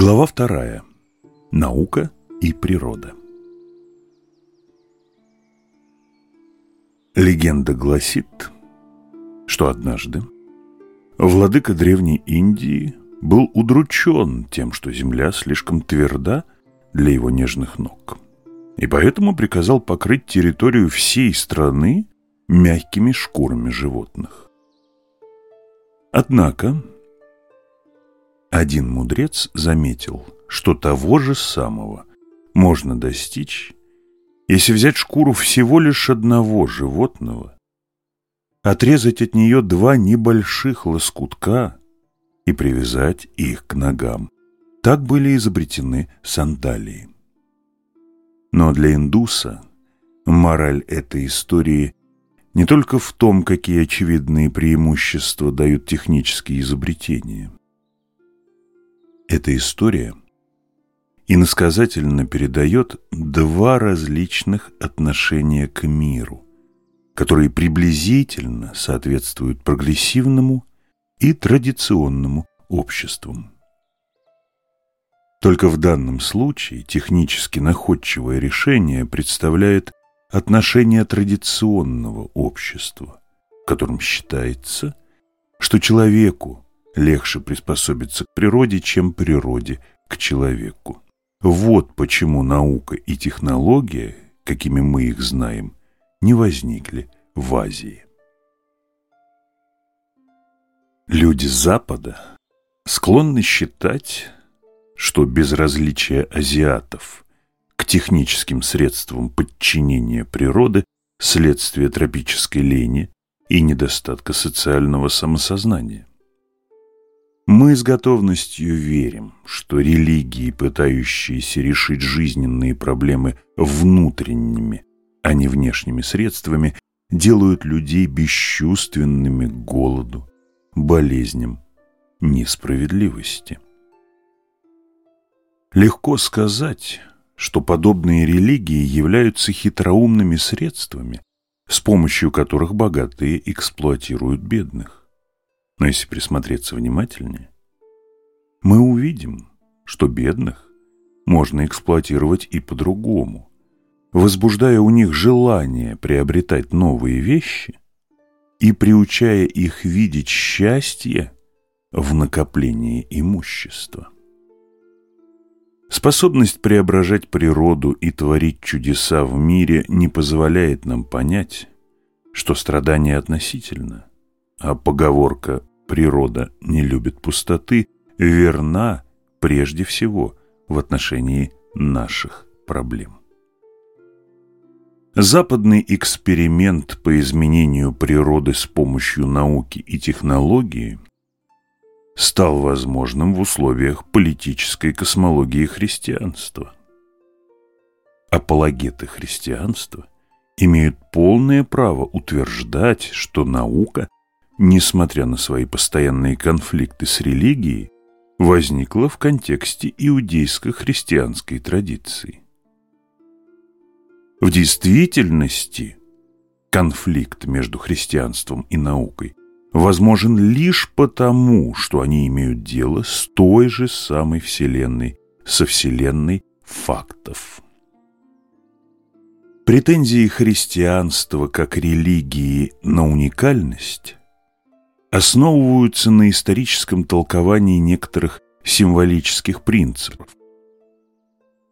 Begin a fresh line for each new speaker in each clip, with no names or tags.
Глава вторая. Наука и природа. Легенда гласит, что однажды владыка Древней Индии был удручен тем, что земля слишком тверда для его нежных ног, и поэтому приказал покрыть территорию всей страны мягкими шкурами животных. Однако один мудрец заметил, что того же самого можно достичь, если взять шкуру всего лишь одного животного, отрезать от нее два небольших лоскутка и привязать их к ногам. Так были изобретены сандалии. Но для индуса мораль этой истории не только в том, какие очевидные преимущества дают технические изобретения – эта история иносказательно передает два различных отношения к миру, которые приблизительно соответствуют прогрессивному и традиционному обществам. Только в данном случае технически находчивое решение представляет отношение традиционного общества, в котором считается, что человеку легче приспособиться к природе, чем природе к человеку. Вот почему наука и технология, какими мы их знаем, не возникли в Азии. Люди Запада склонны считать, что безразличие азиатов к техническим средствам подчинения природы – следствие тропической лени и недостатка социального самосознания. Мы с готовностью верим, что религии, пытающиеся решить жизненные проблемы внутренними, а не внешними средствами, делают людей бесчувственными к голоду, болезням, несправедливости. Легко сказать, что подобные религии являются хитроумными средствами, с помощью которых богатые эксплуатируют бедных. Но если присмотреться внимательнее, мы увидим, что бедных можно эксплуатировать и по-другому, возбуждая у них желание приобретать новые вещи и приучая их видеть счастье в накоплении имущества. Способность преображать природу и творить чудеса в мире не позволяет нам понять, что страдание относительно, а поговорка природа не любит пустоты, верна прежде всего в отношении наших проблем. Западный эксперимент по изменению природы с помощью науки и технологии стал возможным в условиях политической космологии христианства. Апологеты христианства имеют полное право утверждать, что наука – несмотря на свои постоянные конфликты с религией, возникла в контексте иудейско-христианской традиции. В действительности конфликт между христианством и наукой возможен лишь потому, что они имеют дело с той же самой Вселенной, со Вселенной фактов. Претензии христианства как религии на уникальность основываются на историческом толковании некоторых символических принципов.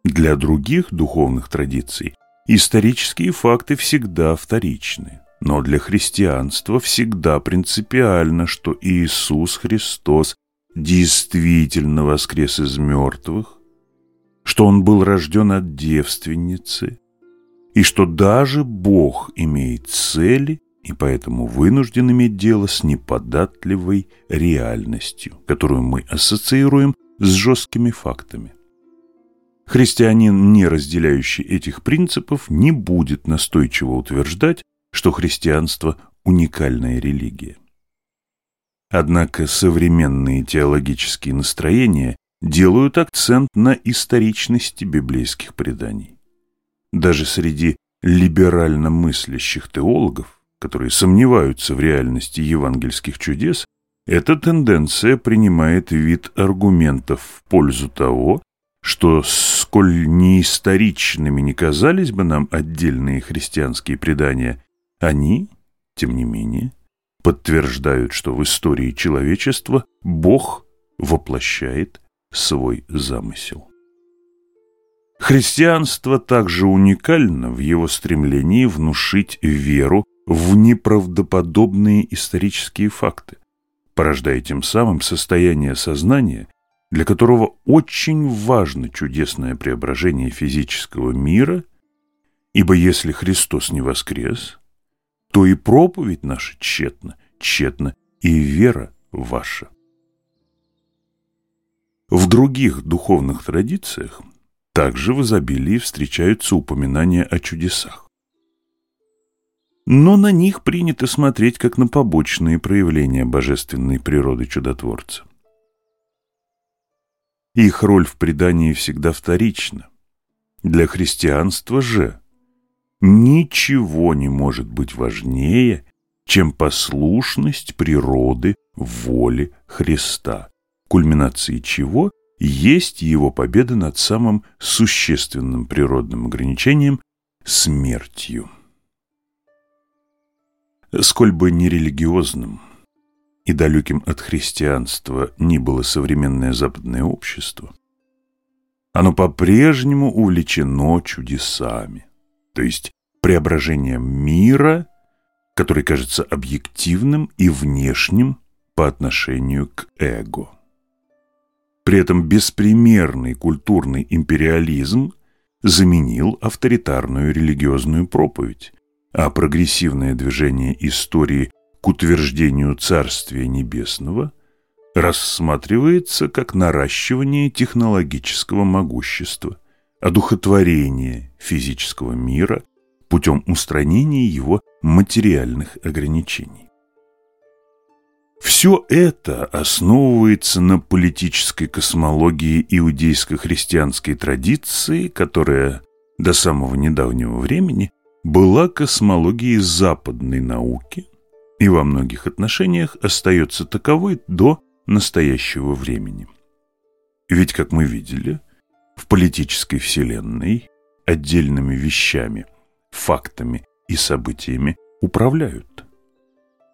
Для других духовных традиций исторические факты всегда вторичны, но для христианства всегда принципиально, что Иисус Христос действительно воскрес из мертвых, что Он был рожден от девственницы, и что даже Бог имеет цели и поэтому вынужден иметь дело с неподатливой реальностью, которую мы ассоциируем с жесткими фактами. Христианин, не разделяющий этих принципов, не будет настойчиво утверждать, что христианство – уникальная религия. Однако современные теологические настроения делают акцент на историчности библейских преданий. Даже среди либерально мыслящих теологов которые сомневаются в реальности евангельских чудес, эта тенденция принимает вид аргументов в пользу того, что, сколь неисторичными не казались бы нам отдельные христианские предания, они, тем не менее, подтверждают, что в истории человечества Бог воплощает свой замысел. Христианство также уникально в его стремлении внушить веру в неправдоподобные исторические факты, порождая тем самым состояние сознания, для которого очень важно чудесное преображение физического мира, ибо если Христос не воскрес, то и проповедь наша тщетна, тщетна и вера ваша. В других духовных традициях также в изобилии встречаются упоминания о чудесах но на них принято смотреть как на побочные проявления божественной природы чудотворца. Их роль в предании всегда вторична. Для христианства же ничего не может быть важнее, чем послушность природы воли Христа, кульминацией чего есть его победа над самым существенным природным ограничением – смертью. Сколь бы нерелигиозным и далеким от христианства ни было современное западное общество, оно по-прежнему увлечено чудесами, то есть преображением мира, который кажется объективным и внешним по отношению к эго. При этом беспримерный культурный империализм заменил авторитарную религиозную проповедь, а прогрессивное движение истории к утверждению Царствия Небесного рассматривается как наращивание технологического могущества, одухотворение физического мира путем устранения его материальных ограничений. Все это основывается на политической космологии иудейско-христианской традиции, которая до самого недавнего времени была космологией западной науки и во многих отношениях остается таковой до настоящего времени. Ведь, как мы видели, в политической вселенной отдельными вещами, фактами и событиями управляют.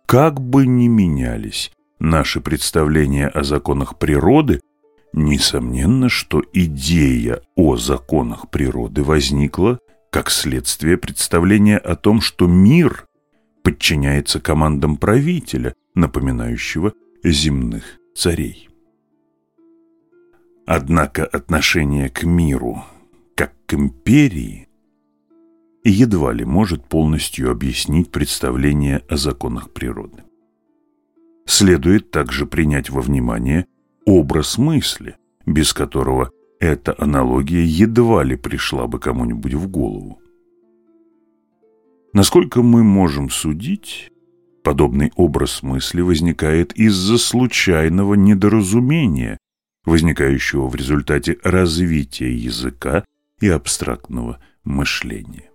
Как бы ни менялись наши представления о законах природы, несомненно, что идея о законах природы возникла как следствие представление о том, что мир подчиняется командам правителя, напоминающего земных царей. Однако отношение к миру, как к империи, едва ли может полностью объяснить представление о законах природы. Следует также принять во внимание образ мысли, без которого эта аналогия едва ли пришла бы кому-нибудь в голову. Насколько мы можем судить, подобный образ мысли возникает из-за случайного недоразумения, возникающего в результате развития языка и абстрактного мышления.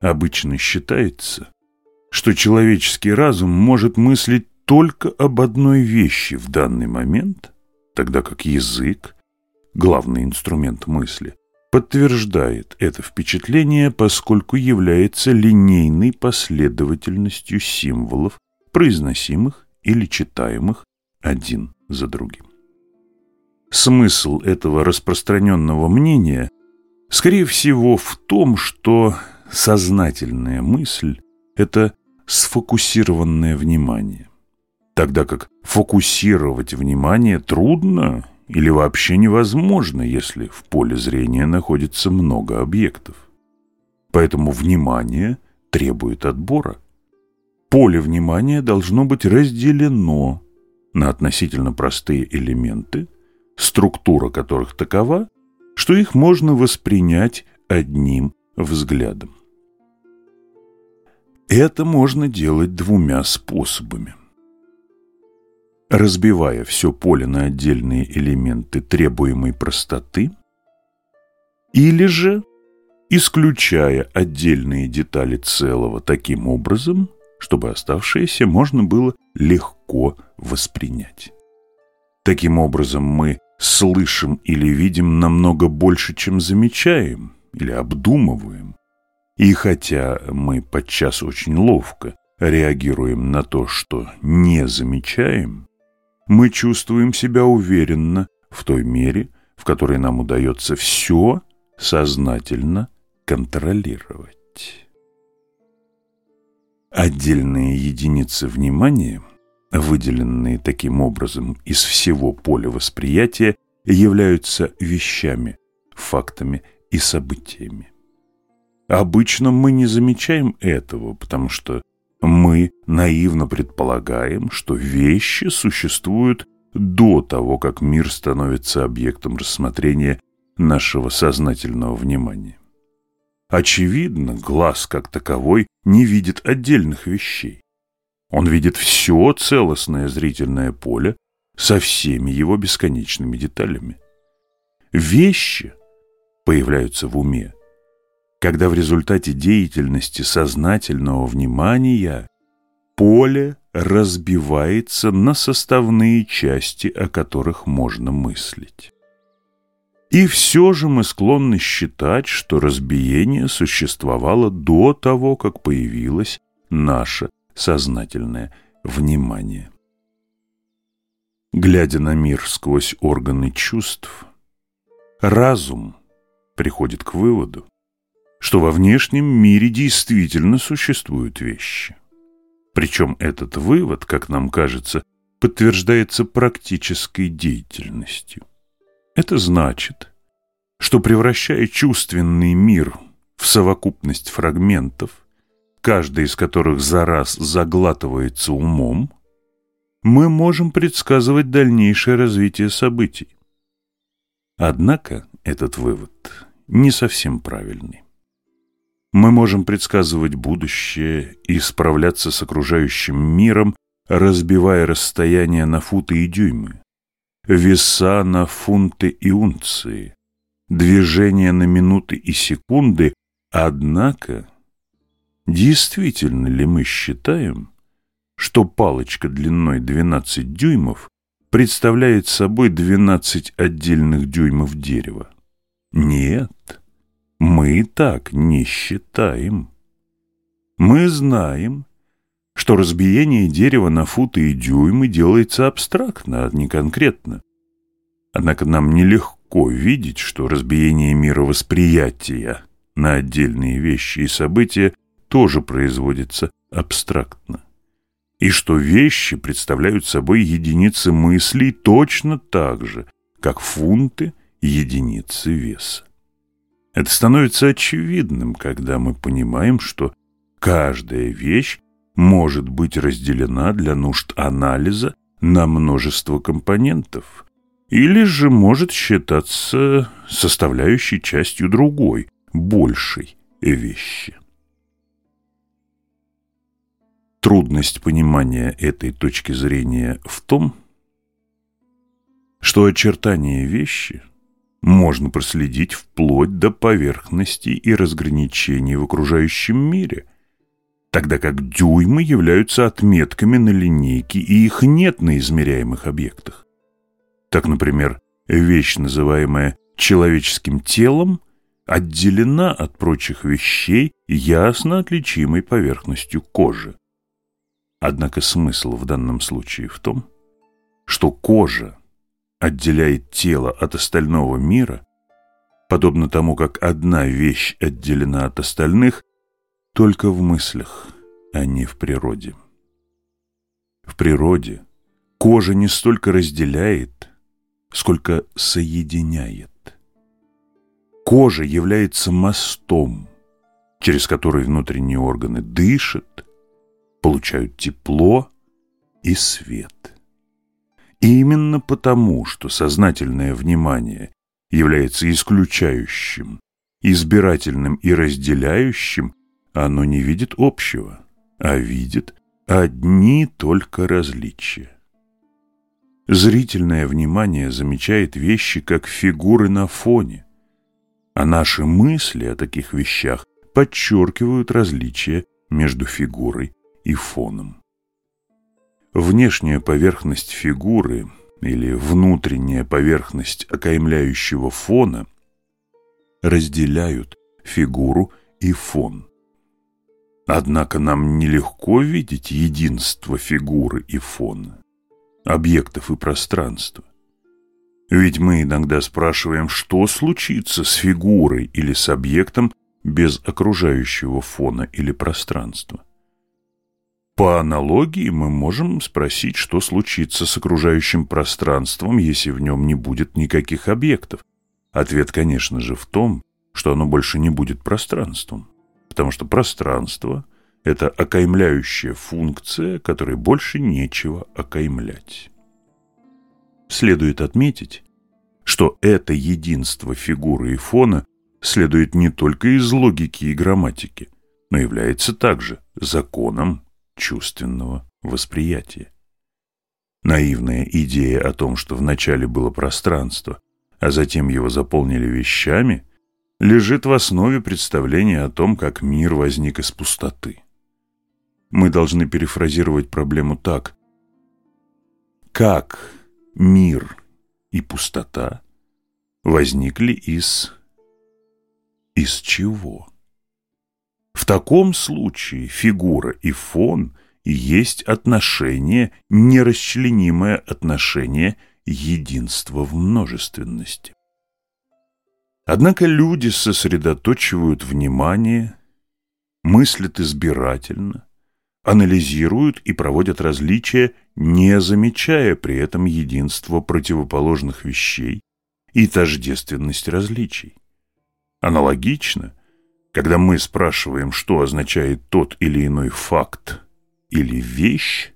Обычно считается, что человеческий разум может мыслить только об одной вещи в данный момент, тогда как язык главный инструмент мысли, подтверждает это впечатление, поскольку является линейной последовательностью символов, произносимых или читаемых один за другим. Смысл этого распространенного мнения, скорее всего, в том, что сознательная мысль – это сфокусированное внимание, тогда как фокусировать внимание трудно или вообще невозможно, если в поле зрения находится много объектов. Поэтому внимание требует отбора. Поле внимания должно быть разделено на относительно простые элементы, структура которых такова, что их можно воспринять одним взглядом. Это можно делать двумя способами разбивая все поле на отдельные элементы требуемой простоты, или же исключая отдельные детали целого таким образом, чтобы оставшееся можно было легко воспринять. Таким образом мы слышим или видим намного больше, чем замечаем или обдумываем. И хотя мы подчас очень ловко реагируем на то, что не замечаем, мы чувствуем себя уверенно в той мере, в которой нам удается все сознательно контролировать. Отдельные единицы внимания, выделенные таким образом из всего поля восприятия, являются вещами, фактами и событиями. Обычно мы не замечаем этого, потому что мы наивно предполагаем, что вещи существуют до того, как мир становится объектом рассмотрения нашего сознательного внимания. Очевидно, глаз как таковой не видит отдельных вещей. Он видит все целостное зрительное поле со всеми его бесконечными деталями. Вещи появляются в уме когда в результате деятельности сознательного внимания поле разбивается на составные части, о которых можно мыслить. И все же мы склонны считать, что разбиение существовало до того, как появилось наше сознательное внимание. Глядя на мир сквозь органы чувств, разум приходит к выводу, что во внешнем мире действительно существуют вещи. Причем этот вывод, как нам кажется, подтверждается практической деятельностью. Это значит, что превращая чувственный мир в совокупность фрагментов, каждый из которых за раз заглатывается умом, мы можем предсказывать дальнейшее развитие событий. Однако этот вывод не совсем правильный мы можем предсказывать будущее и справляться с окружающим миром, разбивая расстояние на футы и дюймы, веса на фунты и унции, движения на минуты и секунды, однако действительно ли мы считаем, что палочка длиной 12 дюймов представляет собой 12 отдельных дюймов дерева? Нет. Мы так не считаем. Мы знаем, что разбиение дерева на футы и дюймы делается абстрактно, а не конкретно. Однако нам нелегко видеть, что разбиение мировосприятия на отдельные вещи и события тоже производится абстрактно. И что вещи представляют собой единицы мыслей точно так же, как фунты единицы веса. Это становится очевидным, когда мы понимаем, что каждая вещь может быть разделена для нужд анализа на множество компонентов, или же может считаться составляющей частью другой, большей вещи. Трудность понимания этой точки зрения в том, что очертания вещи – можно проследить вплоть до поверхности и разграничений в окружающем мире, тогда как дюймы являются отметками на линейке и их нет на измеряемых объектах. Так, например, вещь, называемая человеческим телом, отделена от прочих вещей ясно отличимой поверхностью кожи. Однако смысл в данном случае в том, что кожа отделяет тело от остального мира, подобно тому, как одна вещь отделена от остальных только в мыслях, а не в природе. В природе кожа не столько разделяет, сколько соединяет. Кожа является мостом, через который внутренние органы дышат, получают тепло и свет – и именно потому, что сознательное внимание является исключающим, избирательным и разделяющим, оно не видит общего, а видит одни только различия. Зрительное внимание замечает вещи как фигуры на фоне, а наши мысли о таких вещах подчеркивают различия между фигурой и фоном. Внешняя поверхность фигуры или внутренняя поверхность окаймляющего фона разделяют фигуру и фон. Однако нам нелегко видеть единство фигуры и фона, объектов и пространства. Ведь мы иногда спрашиваем, что случится с фигурой или с объектом без окружающего фона или пространства. По аналогии мы можем спросить, что случится с окружающим пространством, если в нем не будет никаких объектов. Ответ, конечно же, в том, что оно больше не будет пространством, потому что пространство – это окаймляющая функция, которой больше нечего окаймлять. Следует отметить, что это единство фигуры и фона следует не только из логики и грамматики, но является также законом чувственного восприятия. Наивная идея о том, что вначале было пространство, а затем его заполнили вещами, лежит в основе представления о том, как мир возник из пустоты. Мы должны перефразировать проблему так. Как мир и пустота возникли из... из чего? В таком случае фигура и фон есть отношение, нерасчленимое отношение единства в множественности. Однако люди сосредоточивают внимание, мыслят избирательно, анализируют и проводят различия, не замечая при этом единства противоположных вещей и тождественность различий. Аналогично, когда мы спрашиваем, что означает тот или иной факт или вещь,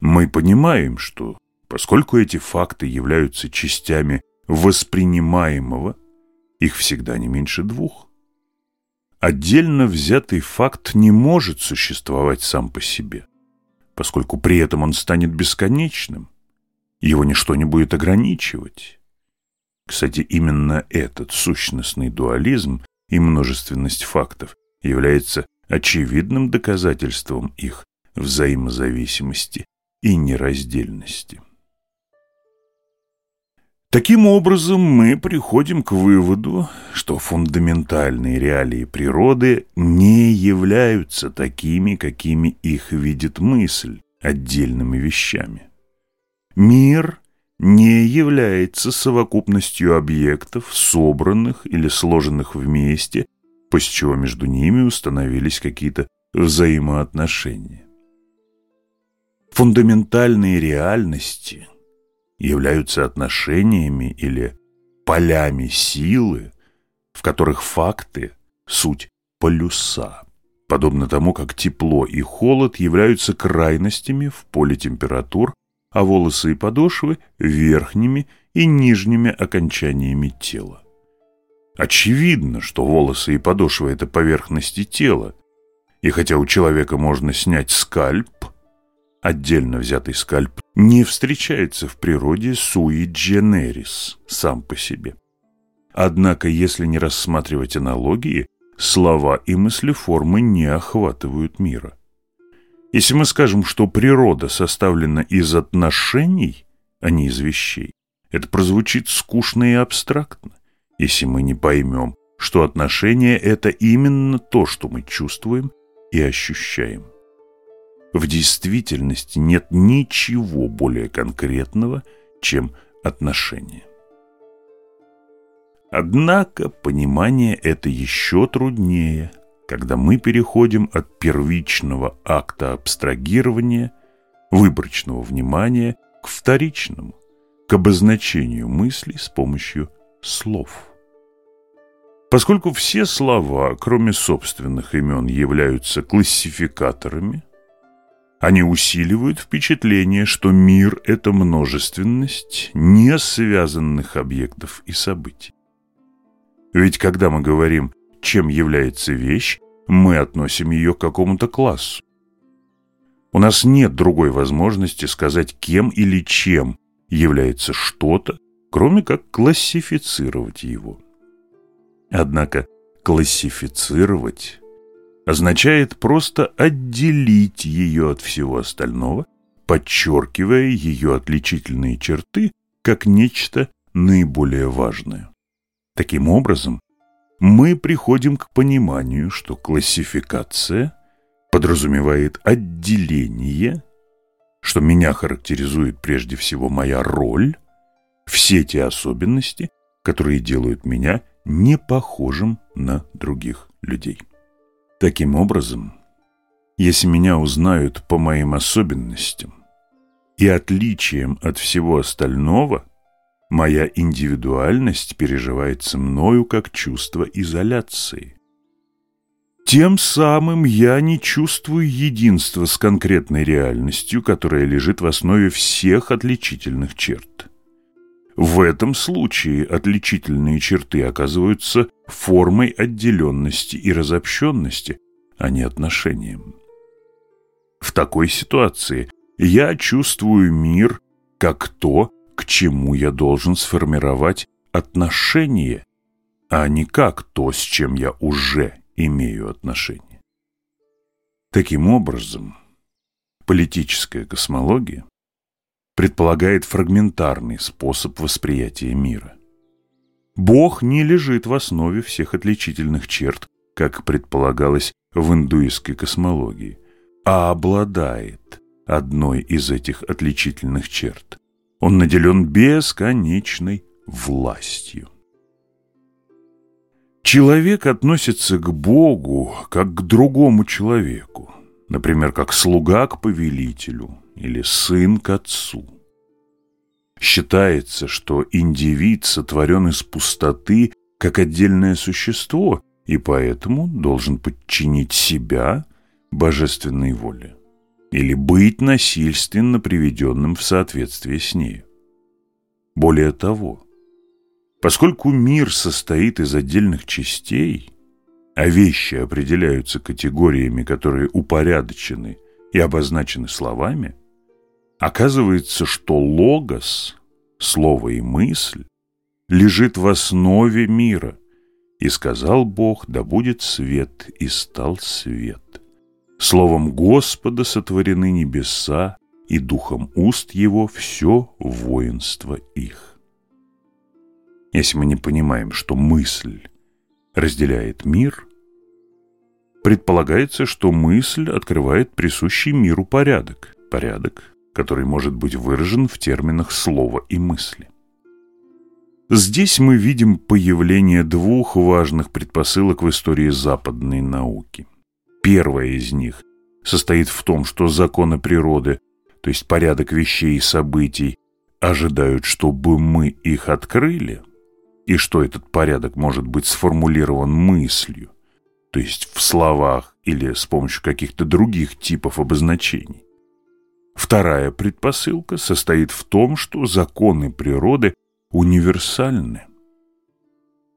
мы понимаем, что поскольку эти факты являются частями воспринимаемого, их всегда не меньше двух. Отдельно взятый факт не может существовать сам по себе, поскольку при этом он станет бесконечным, его ничто не будет ограничивать. Кстати, именно этот сущностный дуализм и множественность фактов является очевидным доказательством их взаимозависимости и нераздельности. Таким образом, мы приходим к выводу, что фундаментальные реалии природы не являются такими, какими их видит мысль, отдельными вещами. Мир не является совокупностью объектов, собранных или сложенных вместе, после чего между ними установились какие-то взаимоотношения. Фундаментальные реальности являются отношениями или полями силы, в которых факты – суть полюса, подобно тому, как тепло и холод являются крайностями в поле температур, а волосы и подошвы — верхними и нижними окончаниями тела. Очевидно, что волосы и подошвы — это поверхности тела, и хотя у человека можно снять скальп, отдельно взятый скальп не встречается в природе суи дженерис сам по себе. Однако, если не рассматривать аналогии, слова и мыслеформы не охватывают мира. Если мы скажем, что природа составлена из отношений, а не из вещей, это прозвучит скучно и абстрактно, если мы не поймем, что отношения — это именно то, что мы чувствуем и ощущаем. В действительности нет ничего более конкретного, чем отношения. Однако понимание это еще труднее – когда мы переходим от первичного акта абстрагирования, выборочного внимания, к вторичному, к обозначению мыслей с помощью слов. Поскольку все слова, кроме собственных имен, являются классификаторами, они усиливают впечатление, что мир – это множественность несвязанных объектов и событий. Ведь когда мы говорим чем является вещь, мы относим ее к какому-то классу. У нас нет другой возможности сказать, кем или чем является что-то, кроме как классифицировать его. Однако классифицировать означает просто отделить ее от всего остального, подчеркивая ее отличительные черты как нечто наиболее важное. Таким образом, мы приходим к пониманию, что классификация подразумевает отделение, что меня характеризует прежде всего моя роль, все те особенности, которые делают меня не похожим на других людей. Таким образом, если меня узнают по моим особенностям и отличиям от всего остального – Моя индивидуальность переживается мною как чувство изоляции. Тем самым я не чувствую единства с конкретной реальностью, которая лежит в основе всех отличительных черт. В этом случае отличительные черты оказываются формой отделенности и разобщенности, а не отношением. В такой ситуации я чувствую мир как то, к чему я должен сформировать отношение, а не как то, с чем я уже имею отношение. Таким образом, политическая космология предполагает фрагментарный способ восприятия мира. Бог не лежит в основе всех отличительных черт, как предполагалось в индуистской космологии, а обладает одной из этих отличительных черт. Он наделен бесконечной властью. Человек относится к Богу как к другому человеку, например, как слуга к повелителю или сын к отцу. Считается, что индивид сотворен из пустоты как отдельное существо и поэтому должен подчинить себя божественной воле или быть насильственно приведенным в соответствие с ней. Более того, поскольку мир состоит из отдельных частей, а вещи определяются категориями, которые упорядочены и обозначены словами, оказывается, что логос, слово и мысль, лежит в основе мира. И сказал Бог, да будет свет, и стал свет. Словом Господа сотворены небеса, и духом уст его все воинство их. Если мы не понимаем, что мысль разделяет мир, предполагается, что мысль открывает присущий миру порядок, порядок, который может быть выражен в терминах слова и мысли. Здесь мы видим появление двух важных предпосылок в истории западной науки – первое из них состоит в том, что законы природы, то есть порядок вещей и событий, ожидают, чтобы мы их открыли, и что этот порядок может быть сформулирован мыслью, то есть в словах или с помощью каких-то других типов обозначений. Вторая предпосылка состоит в том, что законы природы универсальны.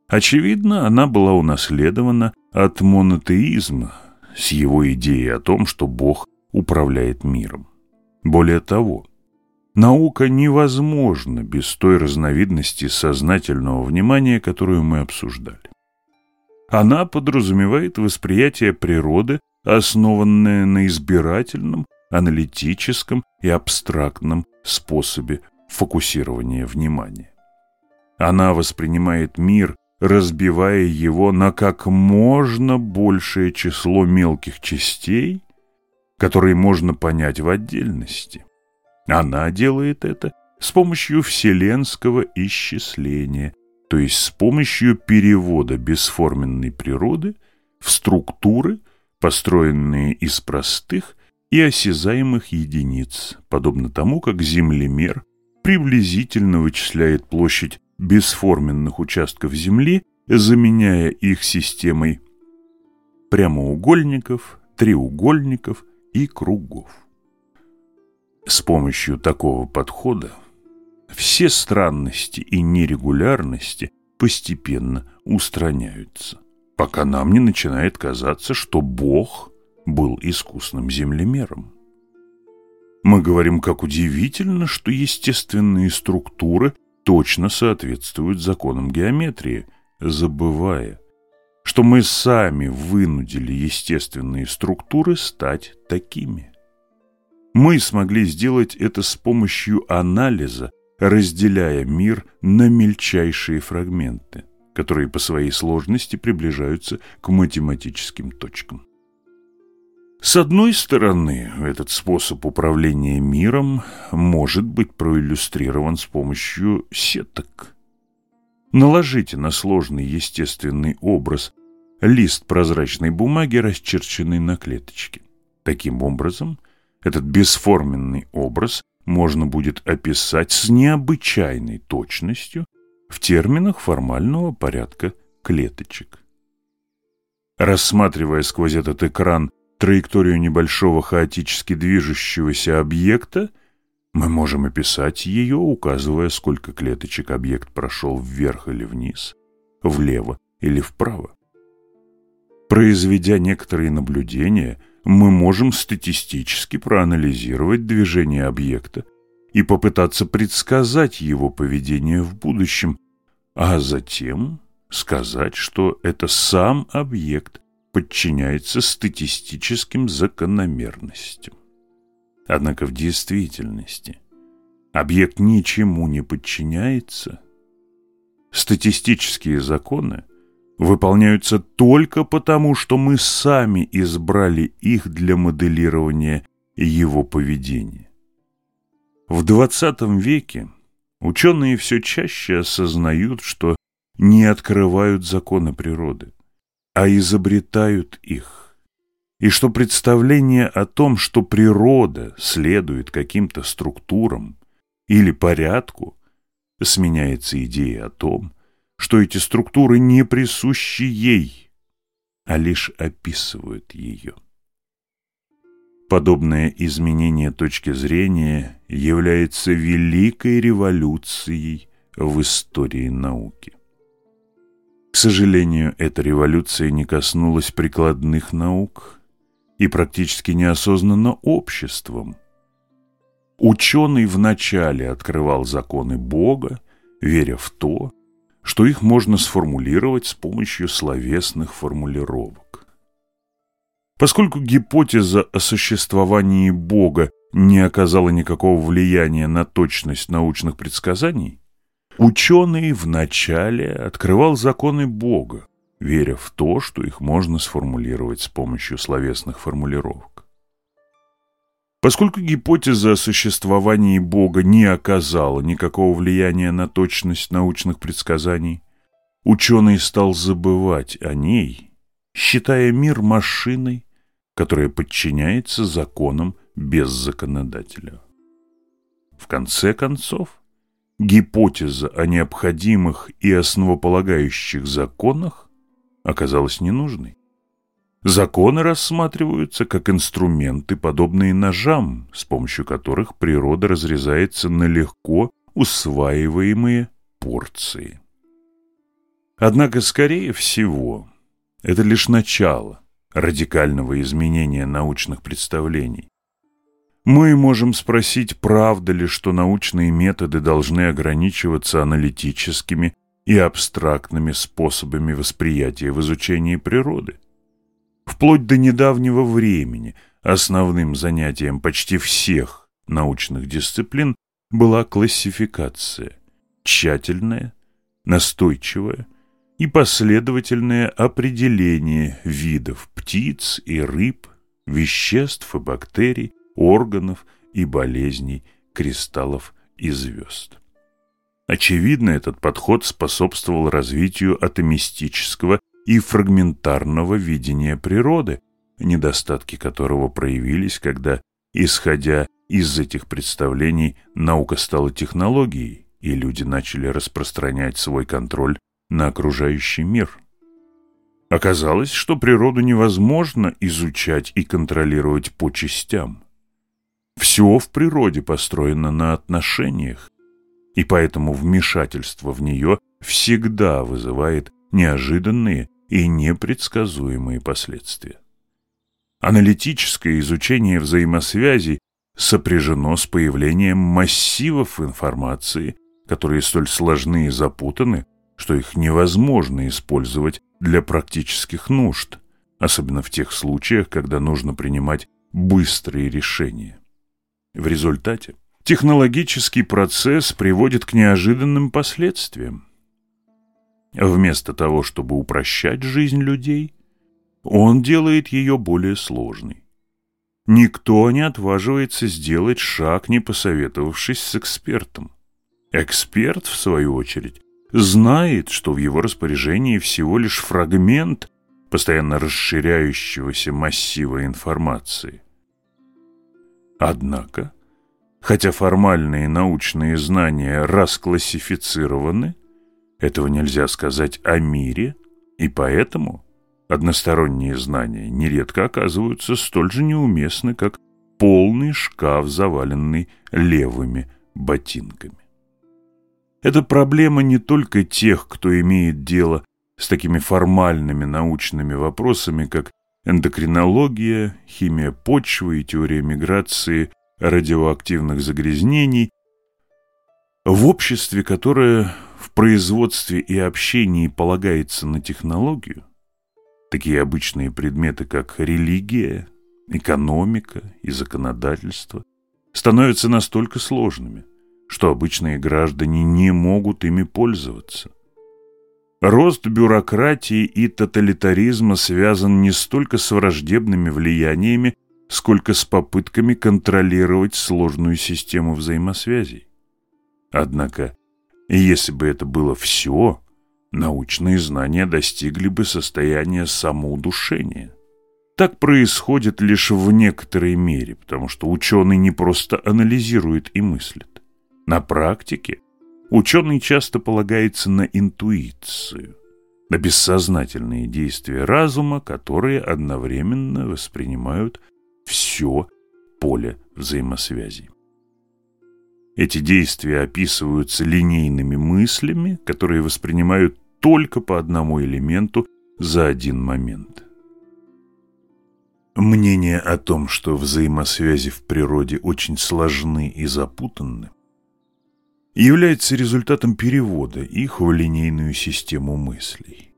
Очевидно, она была унаследована от монотеизма, с его идеей о том, что Бог управляет миром. Более того, наука невозможна без той разновидности сознательного внимания, которую мы обсуждали. Она подразумевает восприятие природы, основанное на избирательном, аналитическом и абстрактном способе фокусирования внимания. Она воспринимает мир разбивая его на как можно большее число мелких частей, которые можно понять в отдельности. Она делает это с помощью вселенского исчисления, то есть с помощью перевода бесформенной природы в структуры, построенные из простых и осязаемых единиц, подобно тому, как землемер приблизительно вычисляет площадь бесформенных участков Земли, заменяя их системой прямоугольников, треугольников и кругов. С помощью такого подхода все странности и нерегулярности постепенно устраняются, пока нам не начинает казаться, что Бог был искусным землемером. Мы говорим, как удивительно, что естественные структуры точно соответствуют законам геометрии, забывая, что мы сами вынудили естественные структуры стать такими. Мы смогли сделать это с помощью анализа, разделяя мир на мельчайшие фрагменты, которые по своей сложности приближаются к математическим точкам. С одной стороны, этот способ управления миром может быть проиллюстрирован с помощью сеток. Наложите на сложный естественный образ лист прозрачной бумаги, расчерченный на клеточке. Таким образом, этот бесформенный образ можно будет описать с необычайной точностью в терминах формального порядка клеточек. Рассматривая сквозь этот экран – траекторию небольшого хаотически движущегося объекта, мы можем описать ее, указывая, сколько клеточек объект прошел вверх или вниз, влево или вправо. Произведя некоторые наблюдения, мы можем статистически проанализировать движение объекта и попытаться предсказать его поведение в будущем, а затем сказать, что это сам объект подчиняется статистическим закономерностям. Однако в действительности объект ничему не подчиняется. Статистические законы выполняются только потому, что мы сами избрали их для моделирования его поведения. В 20 веке ученые все чаще осознают, что не открывают законы природы – а изобретают их. И что представление о том, что природа следует каким-то структурам или порядку, сменяется идеей о том, что эти структуры не присущи ей, а лишь описывают ее. Подобное изменение точки зрения является великой революцией в истории науки. К сожалению, эта революция не коснулась прикладных наук и практически неосознанно обществом. Ученый вначале открывал законы Бога, веря в то, что их можно сформулировать с помощью словесных формулировок. Поскольку гипотеза о существовании Бога не оказала никакого влияния на точность научных предсказаний, Ученый вначале открывал законы Бога, веря в то, что их можно сформулировать с помощью словесных формулировок. Поскольку гипотеза о существовании Бога не оказала никакого влияния на точность научных предсказаний, ученый стал забывать о ней, считая мир машиной, которая подчиняется законам без законодателя. В конце концов, гипотеза о необходимых и основополагающих законах оказалась ненужной. Законы рассматриваются как инструменты, подобные ножам, с помощью которых природа разрезается на легко усваиваемые порции. Однако, скорее всего, это лишь начало радикального изменения научных представлений, мы можем спросить, правда ли, что научные методы должны ограничиваться аналитическими и абстрактными способами восприятия в изучении природы. Вплоть до недавнего времени основным занятием почти всех научных дисциплин была классификация, тщательная, настойчивая и последовательное определение видов птиц и рыб, веществ и бактерий, органов и болезней кристаллов и звезд. Очевидно, этот подход способствовал развитию атомистического и фрагментарного видения природы, недостатки которого проявились, когда, исходя из этих представлений, наука стала технологией, и люди начали распространять свой контроль на окружающий мир. Оказалось, что природу невозможно изучать и контролировать по частям. Все в природе построено на отношениях, и поэтому вмешательство в нее всегда вызывает неожиданные и непредсказуемые последствия. Аналитическое изучение взаимосвязи сопряжено с появлением массивов информации, которые столь сложны и запутаны, что их невозможно использовать для практических нужд, особенно в тех случаях, когда нужно принимать быстрые решения. В результате технологический процесс приводит к неожиданным последствиям. Вместо того, чтобы упрощать жизнь людей, он делает ее более сложной. Никто не отваживается сделать шаг, не посоветовавшись с экспертом. Эксперт, в свою очередь, знает, что в его распоряжении всего лишь фрагмент постоянно расширяющегося массива информации. Однако, хотя формальные научные знания расклассифицированы, этого нельзя сказать о мире, и поэтому односторонние знания нередко оказываются столь же неуместны, как полный шкаф, заваленный левыми ботинками. Это проблема не только тех, кто имеет дело с такими формальными научными вопросами, как эндокринология, химия почвы и теория миграции радиоактивных загрязнений, в обществе, которое в производстве и общении полагается на технологию, такие обычные предметы, как религия, экономика и законодательство, становятся настолько сложными, что обычные граждане не могут ими пользоваться – Рост бюрократии и тоталитаризма связан не столько с враждебными влияниями, сколько с попытками контролировать сложную систему взаимосвязей. Однако, если бы это было все, научные знания достигли бы состояния самоудушения. Так происходит лишь в некоторой мере, потому что ученый не просто анализирует и мыслит. На практике Ученый часто полагается на интуицию, на бессознательные действия разума, которые одновременно воспринимают все поле взаимосвязи. Эти действия описываются линейными мыслями, которые воспринимают только по одному элементу за один момент. Мнение о том, что взаимосвязи в природе очень сложны и запутанны, является результатом перевода их в линейную систему мыслей.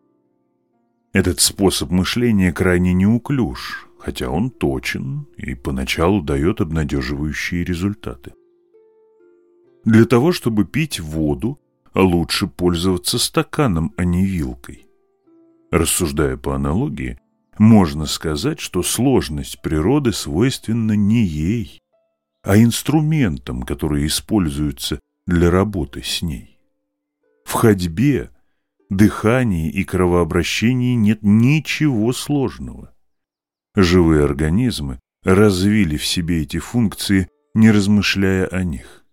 Этот способ мышления крайне неуклюж, хотя он точен и поначалу дает обнадеживающие результаты. Для того, чтобы пить воду, лучше пользоваться стаканом, а не вилкой. Рассуждая по аналогии, можно сказать, что сложность природы свойственна не ей, а инструментам, которые используются для работы с ней. В ходьбе, дыхании и кровообращении нет ничего сложного. Живые организмы развили в себе эти функции, не размышляя о них.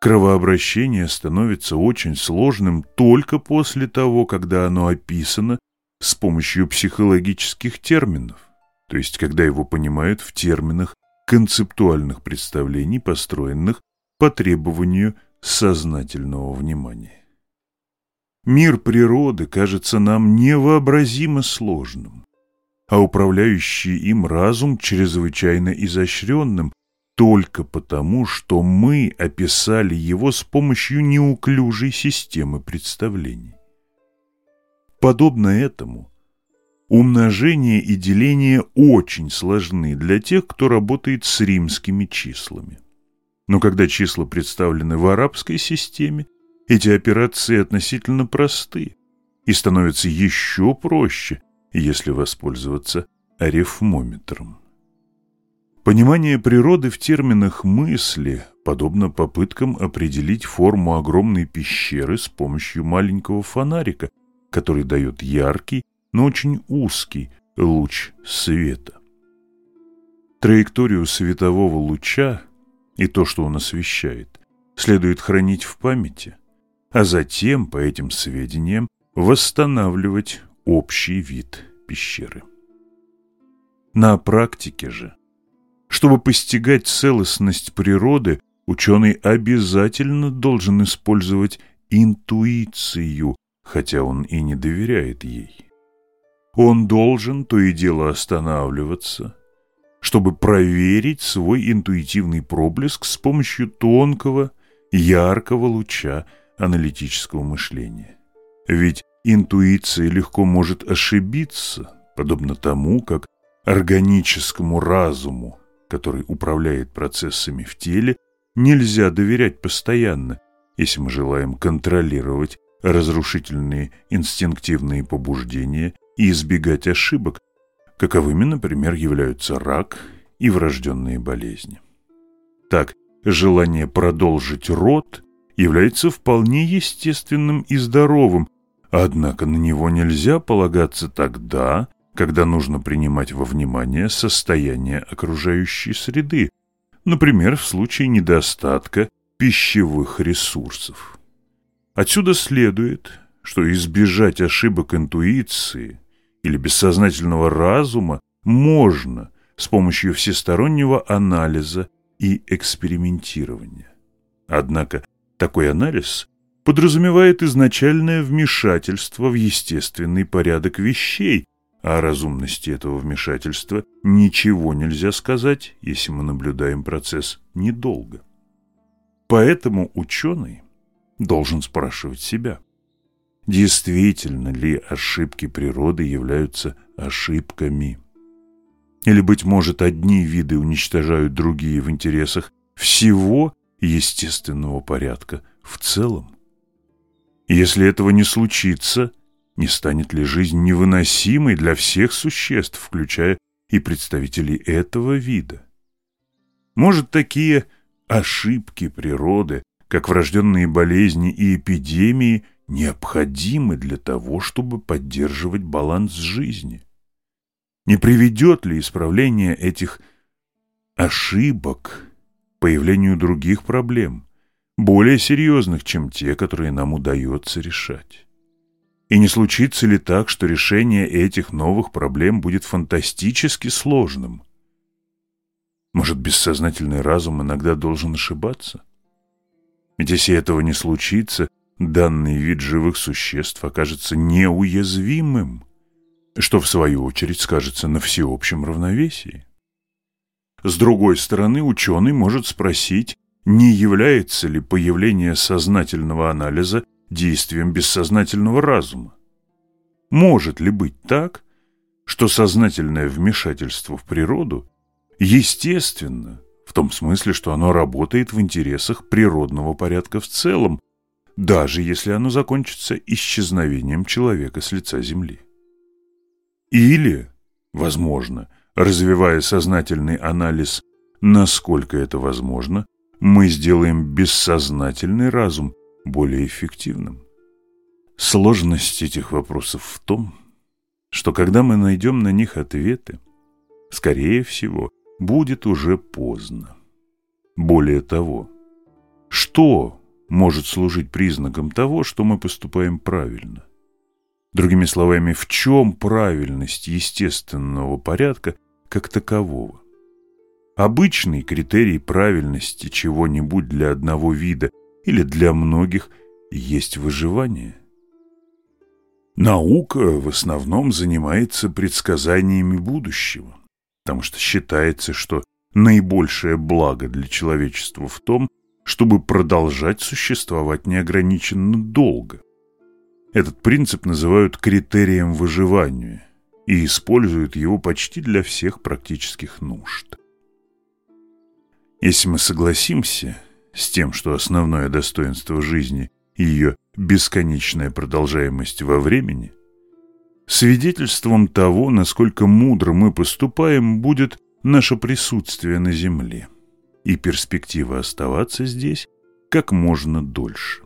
Кровообращение становится очень сложным только после того, когда оно описано с помощью психологических терминов, то есть когда его понимают в терминах концептуальных представлений, построенных по требованию сознательного внимания. Мир природы кажется нам невообразимо сложным, а управляющий им разум чрезвычайно изощренным только потому, что мы описали его с помощью неуклюжей системы представлений. Подобно этому, умножение и деление очень сложны для тех, кто работает с римскими числами. Но когда числа представлены в арабской системе, эти операции относительно просты и становятся еще проще, если воспользоваться арифмометром. Понимание природы в терминах мысли подобно попыткам определить форму огромной пещеры с помощью маленького фонарика, который дает яркий, но очень узкий луч света. Траекторию светового луча и то, что он освещает, следует хранить в памяти, а затем по этим сведениям восстанавливать общий вид пещеры. На практике же, чтобы постигать целостность природы, ученый обязательно должен использовать интуицию, хотя он и не доверяет ей. Он должен то и дело останавливаться – чтобы проверить свой интуитивный проблеск с помощью тонкого, яркого луча аналитического мышления. Ведь интуиция легко может ошибиться, подобно тому, как органическому разуму, который управляет процессами в теле, нельзя доверять постоянно, если мы желаем контролировать разрушительные инстинктивные побуждения и избегать ошибок, Каковыми, например, являются рак и врожденные болезни. Так, желание продолжить род является вполне естественным и здоровым, однако на него нельзя полагаться тогда, когда нужно принимать во внимание состояние окружающей среды, например, в случае недостатка пищевых ресурсов. Отсюда следует, что избежать ошибок интуиции – или бессознательного разума можно с помощью всестороннего анализа и экспериментирования. Однако такой анализ подразумевает изначальное вмешательство в естественный порядок вещей, а о разумности этого вмешательства ничего нельзя сказать, если мы наблюдаем процесс недолго. Поэтому ученый должен спрашивать себя – Действительно ли ошибки природы являются ошибками? Или, быть может, одни виды уничтожают другие в интересах всего естественного порядка в целом? Если этого не случится, не станет ли жизнь невыносимой для всех существ, включая и представителей этого вида? Может, такие ошибки природы, как врожденные болезни и эпидемии, необходимы для того, чтобы поддерживать баланс жизни? Не приведет ли исправление этих ошибок к появлению других проблем, более серьезных, чем те, которые нам удается решать? И не случится ли так, что решение этих новых проблем будет фантастически сложным? Может, бессознательный разум иногда должен ошибаться? Ведь если этого не случится – Данный вид живых существ окажется неуязвимым, что в свою очередь скажется на всеобщем равновесии. С другой стороны, ученый может спросить, не является ли появление сознательного анализа действием бессознательного разума. Может ли быть так, что сознательное вмешательство в природу естественно, в том смысле, что оно работает в интересах природного порядка в целом, даже если оно закончится исчезновением человека с лица земли. Или, возможно, развивая сознательный анализ, насколько это возможно, мы сделаем бессознательный разум более эффективным. Сложность этих вопросов в том, что когда мы найдем на них ответы, скорее всего, будет уже поздно. Более того, что может служить признаком того, что мы поступаем правильно. Другими словами, в чем правильность естественного порядка как такового? Обычный критерий правильности чего-нибудь для одного вида или для многих есть выживание. Наука в основном занимается предсказаниями будущего, потому что считается, что наибольшее благо для человечества в том, чтобы продолжать существовать неограниченно долго. Этот принцип называют критерием выживания и используют его почти для всех практических нужд. Если мы согласимся с тем, что основное достоинство жизни и – ее бесконечная продолжаемость во времени, свидетельством того, насколько мудро мы поступаем, будет наше присутствие на Земле – и перспектива оставаться здесь как можно дольше.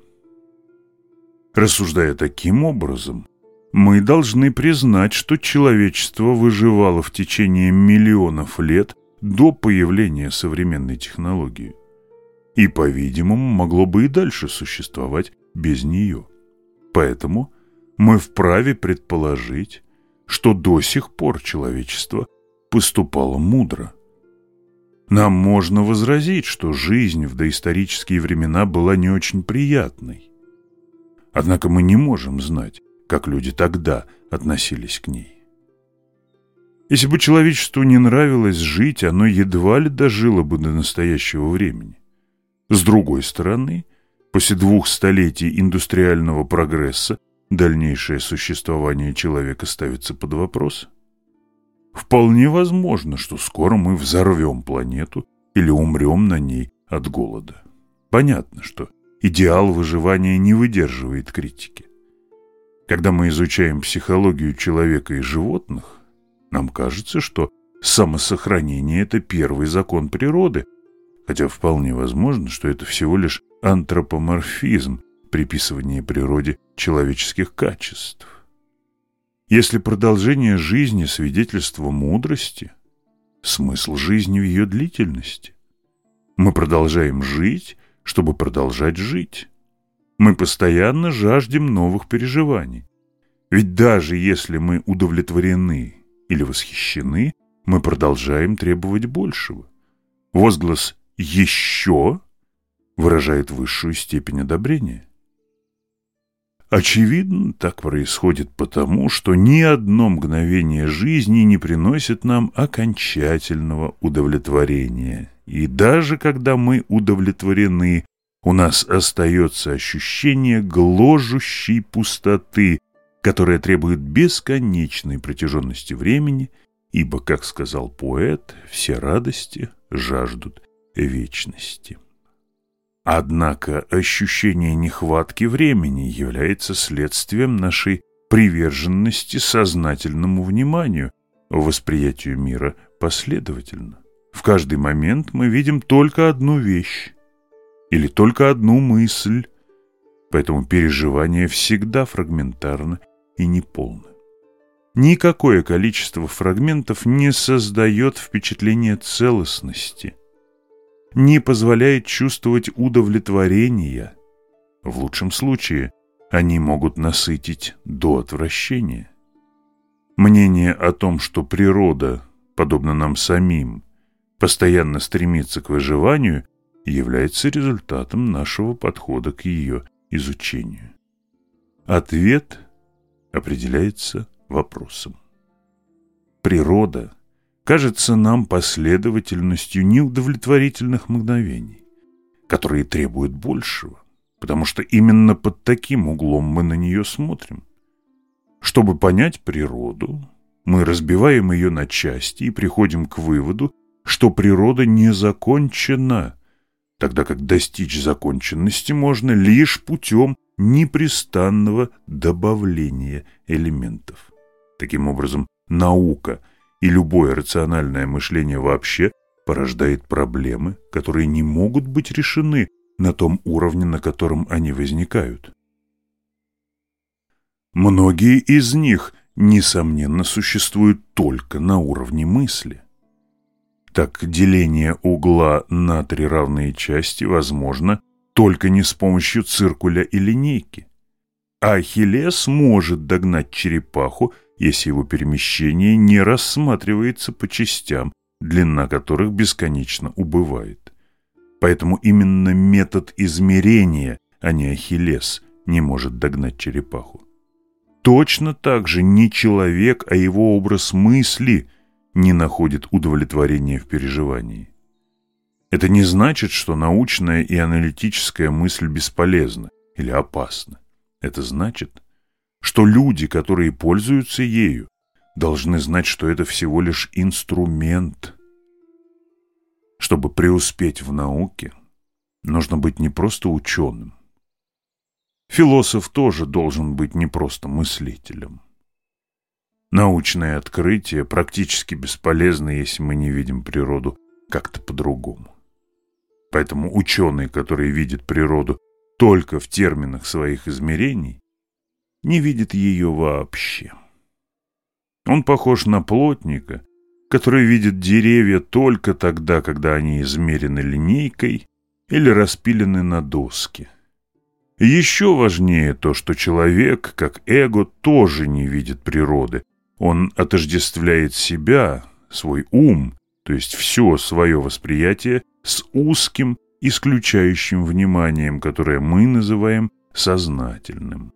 Рассуждая таким образом, мы должны признать, что человечество выживало в течение миллионов лет до появления современной технологии и, по-видимому, могло бы и дальше существовать без нее. Поэтому мы вправе предположить, что до сих пор человечество поступало мудро – нам можно возразить, что жизнь в доисторические времена была не очень приятной. Однако мы не можем знать, как люди тогда относились к ней. Если бы человечеству не нравилось жить, оно едва ли дожило бы до настоящего времени. С другой стороны, после двух столетий индустриального прогресса дальнейшее существование человека ставится под вопрос – Вполне возможно, что скоро мы взорвем планету или умрем на ней от голода. Понятно, что идеал выживания не выдерживает критики. Когда мы изучаем психологию человека и животных, нам кажется, что самосохранение – это первый закон природы, хотя вполне возможно, что это всего лишь антропоморфизм, приписывание природе человеческих качеств. Если продолжение жизни – свидетельство мудрости, смысл жизни в ее длительности. Мы продолжаем жить, чтобы продолжать жить. Мы постоянно жаждем новых переживаний. Ведь даже если мы удовлетворены или восхищены, мы продолжаем требовать большего. Возглас «еще» выражает высшую степень одобрения. Очевидно, так происходит потому, что ни одно мгновение жизни не приносит нам окончательного удовлетворения. И даже когда мы удовлетворены, у нас остается ощущение гложущей пустоты, которая требует бесконечной протяженности времени, ибо, как сказал поэт, все радости жаждут вечности. Однако ощущение нехватки времени является следствием нашей приверженности сознательному вниманию, восприятию мира последовательно. В каждый момент мы видим только одну вещь или только одну мысль, поэтому переживание всегда фрагментарно и неполно. Никакое количество фрагментов не создает впечатление целостности – не позволяет чувствовать удовлетворение. В лучшем случае они могут насытить до отвращения. Мнение о том, что природа, подобно нам самим, постоянно стремится к выживанию, является результатом нашего подхода к ее изучению. Ответ определяется вопросом. Природа – кажется нам последовательностью неудовлетворительных мгновений, которые требуют большего, потому что именно под таким углом мы на нее смотрим. Чтобы понять природу, мы разбиваем ее на части и приходим к выводу, что природа не закончена, тогда как достичь законченности можно лишь путем непрестанного добавления элементов. Таким образом, наука – и любое рациональное мышление вообще порождает проблемы, которые не могут быть решены на том уровне, на котором они возникают. Многие из них, несомненно, существуют только на уровне мысли. Так деление угла на три равные части возможно только не с помощью циркуля и линейки. Ахиллес может догнать черепаху – если его перемещение не рассматривается по частям, длина которых бесконечно убывает. Поэтому именно метод измерения, а не ахиллес, не может догнать черепаху. Точно так же не человек, а его образ мысли не находит удовлетворения в переживании. Это не значит, что научная и аналитическая мысль бесполезна или опасна. Это значит, что люди, которые пользуются ею, должны знать, что это всего лишь инструмент. Чтобы преуспеть в науке, нужно быть не просто ученым. Философ тоже должен быть не просто мыслителем. Научное открытие практически бесполезно, если мы не видим природу как-то по-другому. Поэтому ученый, который видит природу только в терминах своих измерений, не видит ее вообще. Он похож на плотника, который видит деревья только тогда, когда они измерены линейкой или распилены на доски. Еще важнее то, что человек, как эго, тоже не видит природы. Он отождествляет себя, свой ум, то есть все свое восприятие, с узким, исключающим вниманием, которое мы называем сознательным.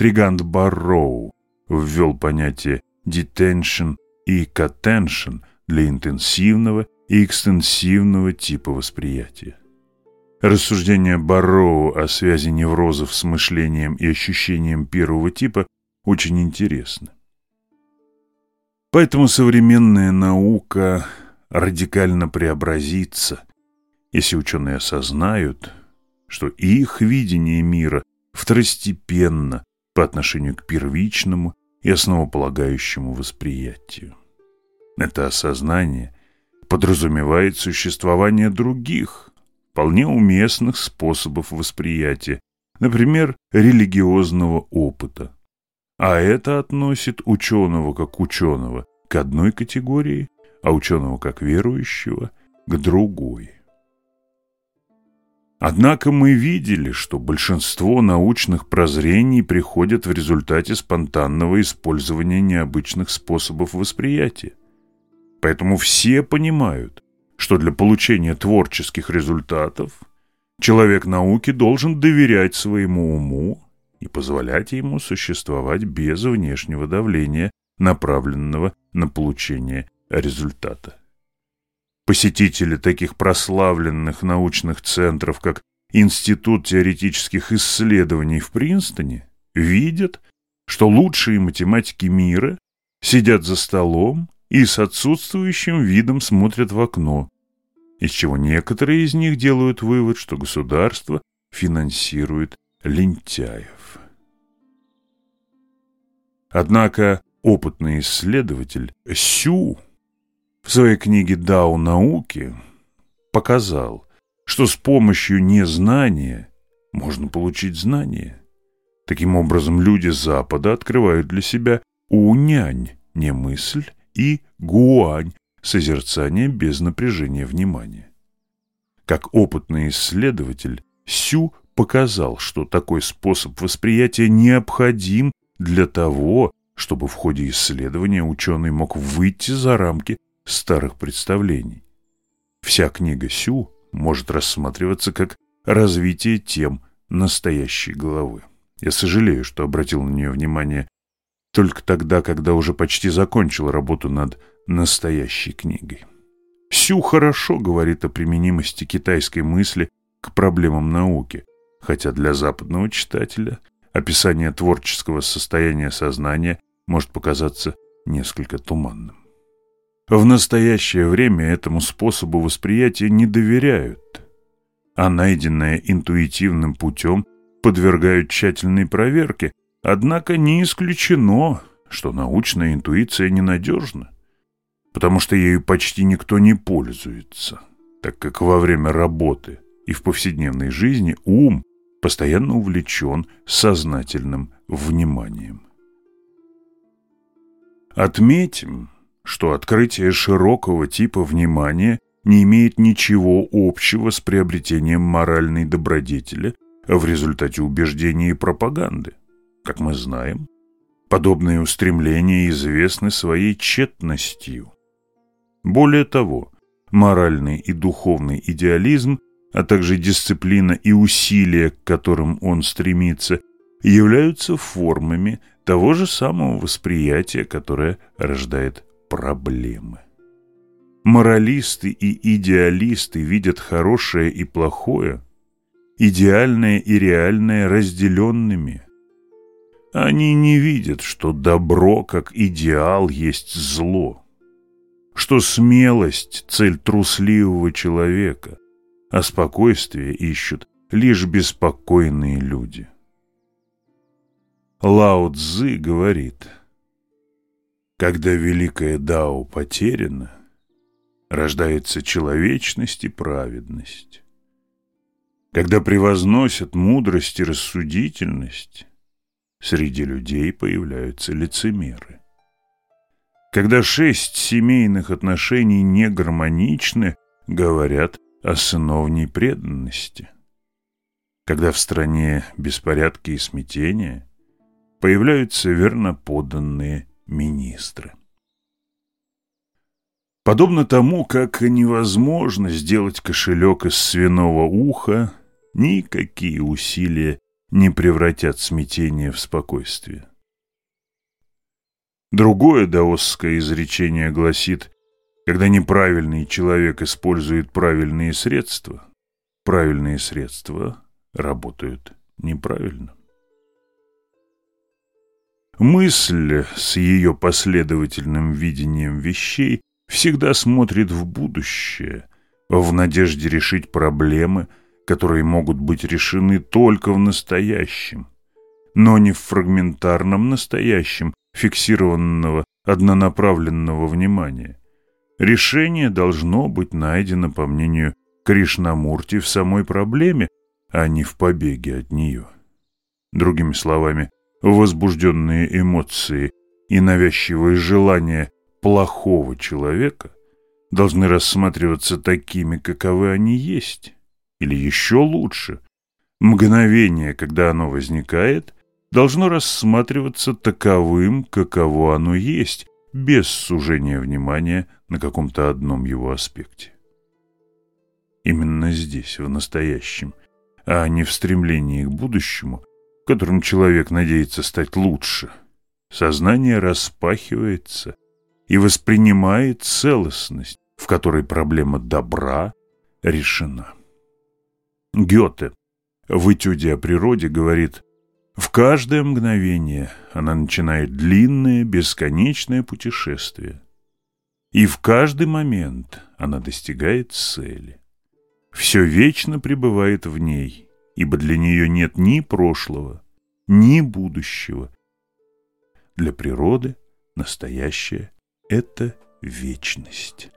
Тригант Барроу ввел понятие detention и «коттеншн» для интенсивного и экстенсивного типа восприятия. Рассуждения Барроу о связи неврозов с мышлением и ощущением первого типа очень интересны. Поэтому современная наука радикально преобразится, если ученые осознают, что их видение мира второстепенно по отношению к первичному и основополагающему восприятию. Это осознание подразумевает существование других, вполне уместных способов восприятия, например, религиозного опыта. А это относит ученого как ученого к одной категории, а ученого как верующего к другой. Однако мы видели, что большинство научных прозрений приходят в результате спонтанного использования необычных способов восприятия. Поэтому все понимают, что для получения творческих результатов человек науки должен доверять своему уму и позволять ему существовать без внешнего давления, направленного на получение результата посетители таких прославленных научных центров, как Институт теоретических исследований в Принстоне, видят, что лучшие математики мира сидят за столом и с отсутствующим видом смотрят в окно, из чего некоторые из них делают вывод, что государство финансирует лентяев. Однако опытный исследователь Сю в своей книге Дао науки» показал, что с помощью незнания можно получить знание. Таким образом, люди Запада открывают для себя унянь, не мысль, и гуань, созерцание без напряжения внимания. Как опытный исследователь, Сю показал, что такой способ восприятия необходим для того, чтобы в ходе исследования ученый мог выйти за рамки старых представлений. Вся книга Сю может рассматриваться как развитие тем настоящей главы. Я сожалею, что обратил на нее внимание только тогда, когда уже почти закончил работу над настоящей книгой. Сю хорошо говорит о применимости китайской мысли к проблемам науки, хотя для западного читателя описание творческого состояния сознания может показаться несколько туманным. В настоящее время этому способу восприятия не доверяют, а найденное интуитивным путем подвергают тщательной проверке, однако не исключено, что научная интуиция ненадежна, потому что ею почти никто не пользуется, так как во время работы и в повседневной жизни ум постоянно увлечен сознательным вниманием. Отметим, что открытие широкого типа внимания не имеет ничего общего с приобретением моральной добродетели в результате убеждений и пропаганды. Как мы знаем, подобные устремления известны своей тщетностью. Более того, моральный и духовный идеализм, а также дисциплина и усилия, к которым он стремится, являются формами того же самого восприятия, которое рождает проблемы. Моралисты и идеалисты видят хорошее и плохое, идеальное и реальное разделенными. Они не видят, что добро как идеал есть зло, что смелость — цель трусливого человека, а спокойствие ищут лишь беспокойные люди. Лао Цзы говорит — когда великое Дао потеряно, рождается человечность и праведность. Когда превозносят мудрость и рассудительность, среди людей появляются лицемеры. Когда шесть семейных отношений не гармоничны, говорят о сыновней преданности. Когда в стране беспорядки и смятения, появляются верноподанные министры. Подобно тому, как невозможно сделать кошелек из свиного уха, никакие усилия не превратят смятение в спокойствие. Другое даосское изречение гласит, когда неправильный человек использует правильные средства, правильные средства работают неправильно. Мысль с ее последовательным видением вещей всегда смотрит в будущее, в надежде решить проблемы, которые могут быть решены только в настоящем, но не в фрагментарном настоящем, фиксированного однонаправленного внимания. Решение должно быть найдено, по мнению Кришнамурти, в самой проблеме, а не в побеге от нее. Другими словами, возбужденные эмоции и навязчивые желания плохого человека должны рассматриваться такими, каковы они есть. Или еще лучше, мгновение, когда оно возникает, должно рассматриваться таковым, каково оно есть, без сужения внимания на каком-то одном его аспекте. Именно здесь, в настоящем, а не в стремлении к будущему, которым человек надеется стать лучше, сознание распахивается и воспринимает целостность, в которой проблема добра решена. Гёте в «Этюде о природе» говорит «В каждое мгновение она начинает длинное, бесконечное путешествие, и в каждый момент она достигает цели. Все вечно пребывает в ней, ибо для нее нет ни прошлого, ни будущего. Для природы настоящее – это вечность.